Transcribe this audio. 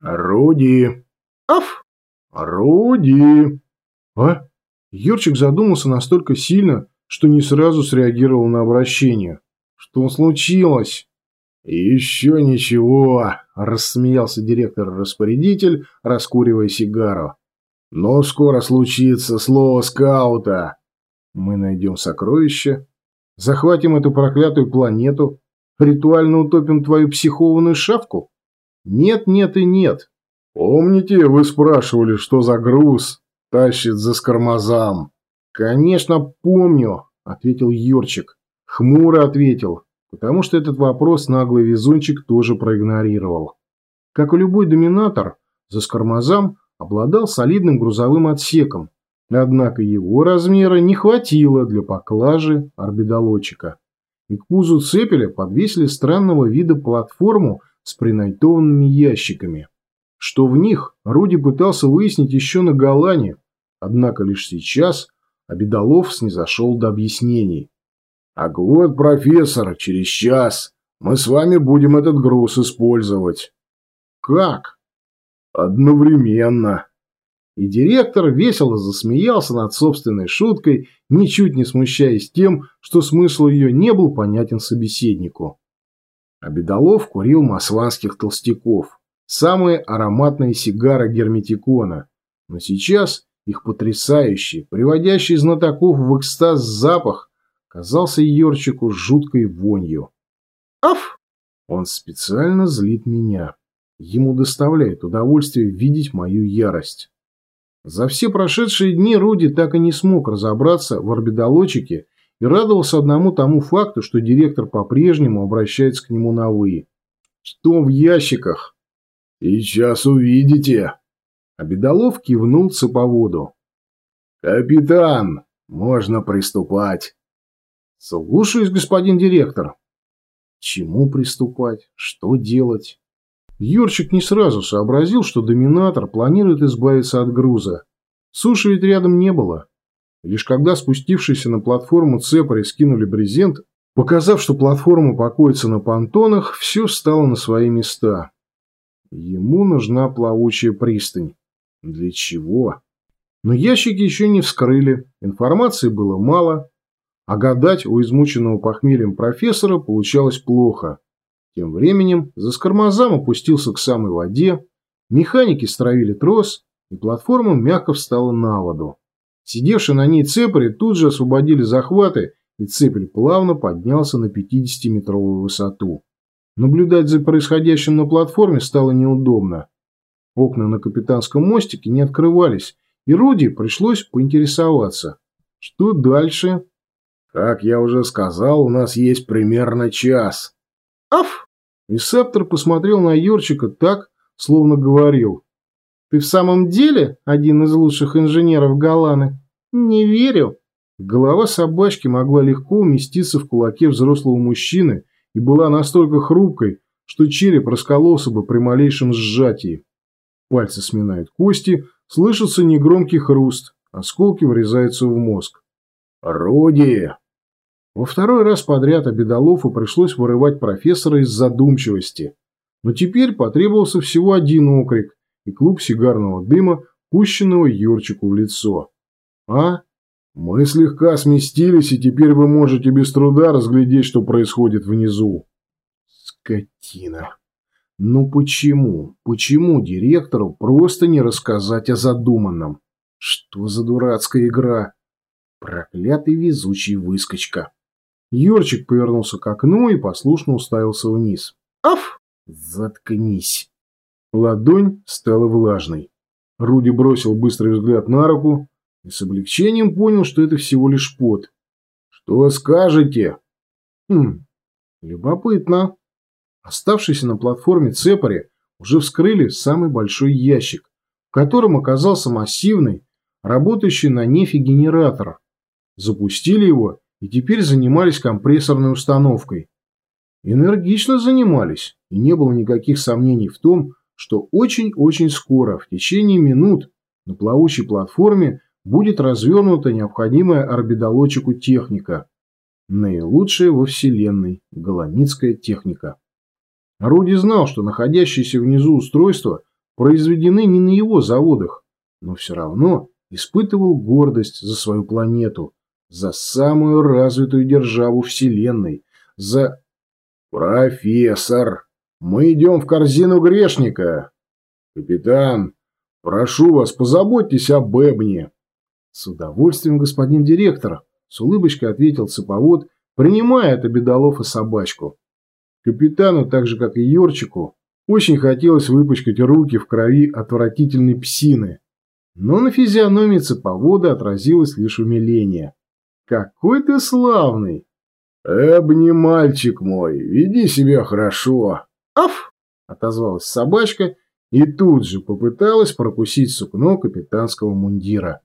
Руди. Аф! Руди. А? Юрчик задумался настолько сильно, что не сразу среагировал на обращение. Что случилось? Еще ничего, рассмеялся директор-распорядитель, раскуривая сигару. Но скоро случится слово скаута. Мы найдем сокровища, захватим эту проклятую планету, ритуально утопим твою психованную шавку? Нет, нет и нет. Помните, вы спрашивали, что за груз тащит за скормозам? Конечно, помню, ответил Юрчик. Хмуро ответил, потому что этот вопрос наглый везунчик тоже проигнорировал. Как и любой доминатор, за скормозам обладал солидным грузовым отсеком, однако его размера не хватило для поклажи орбидолочика. И к пузу цепеля подвесили странного вида платформу с принайтованными ящиками. Что в них, Руди пытался выяснить еще на Голане, однако лишь сейчас Обедолов снизошел до объяснений. «А вот, профессор, через час мы с вами будем этот груз использовать». «Как?» «Одновременно». И директор весело засмеялся над собственной шуткой, ничуть не смущаясь тем, что смысл ее не был понятен собеседнику. Обедолов курил масланских толстяков, самые ароматные сигары герметикона, но сейчас их потрясающий, приводящий знатоков в экстаз запах казался Йорчику жуткой вонью. Аф! Он специально злит меня. Ему доставляет удовольствие видеть мою ярость. За все прошедшие дни Руди так и не смог разобраться в орбидолочике и радовался одному тому факту, что директор по-прежнему обращается к нему на «вы». Что в ящиках? Сейчас увидите. Обедолов кивнул цеповоду. Капитан, можно приступать. Слушаюсь, господин директор. Чему приступать? Что делать? Юрчик не сразу сообразил, что доминатор планирует избавиться от груза. Суши ведь рядом не было. Лишь когда спустившиеся на платформу цепари скинули брезент, показав, что платформа покоится на понтонах, все встало на свои места. Ему нужна плавучая пристань. Для чего? Но ящики еще не вскрыли, информации было мало, а гадать у измученного похмельем профессора получалось плохо. Тем временем за скормозам опустился к самой воде, механики стравили трос, и платформа мягко встала на воду. Сидевшие на ней цепари тут же освободили захваты, и цепель плавно поднялся на 50-метровую высоту. Наблюдать за происходящим на платформе стало неудобно. Окна на капитанском мостике не открывались, и Руди пришлось поинтересоваться. Что дальше? Как я уже сказал, у нас есть примерно час. Аф! Ресептор посмотрел на Юрчика так, словно говорил. Ты в самом деле один из лучших инженеров Галаны? Не верю. Голова собачки могла легко уместиться в кулаке взрослого мужчины и была настолько хрупкой, что череп раскололся бы при малейшем сжатии. Пальцы сминают кости, слышится негромкий хруст, осколки врезаются в мозг. «Руди!» Во второй раз подряд Обедолову пришлось вырывать профессора из задумчивости. Но теперь потребовался всего один окрик, и клуб сигарного дыма, пущенного Юрчику в лицо. «А? Мы слегка сместились, и теперь вы можете без труда разглядеть, что происходит внизу». «Скотина! Ну почему? Почему директору просто не рассказать о задуманном? Что за дурацкая игра? Проклятый везучий выскочка!» Юрчик повернулся к окну и послушно уставился вниз. «Аф! Заткнись!» Ладонь стала влажной. Руди бросил быстрый взгляд на руку и с облегчением понял, что это всего лишь пот. «Что скажете?» «Хм, любопытно». Оставшиеся на платформе цепари уже вскрыли самый большой ящик, в котором оказался массивный, работающий на нефе генератор. Запустили его и теперь занимались компрессорной установкой. Энергично занимались, и не было никаких сомнений в том, что очень-очень скоро, в течение минут, на плавучей платформе будет развернута необходимая орбидолочику техника. Наилучшая во Вселенной голомитская техника. Руди знал, что находящееся внизу устройство произведены не на его заводах, но все равно испытывал гордость за свою планету, за самую развитую державу Вселенной, за... «Профессор, мы идем в корзину грешника!» «Капитан, прошу вас, позаботьтесь об Эбне!» «С удовольствием, господин директор!» — с улыбочкой ответил цеповод, принимая от обедолов и собачку. Капитану, так же как и Йорчику, очень хотелось выпачкать руки в крови отвратительной псины. Но на физиономии цеповода отразилось лишь умиление. «Какой ты славный!» «Эбни, мальчик мой, веди себя хорошо!» «Аф!» – отозвалась собачка и тут же попыталась прокусить сукно капитанского мундира.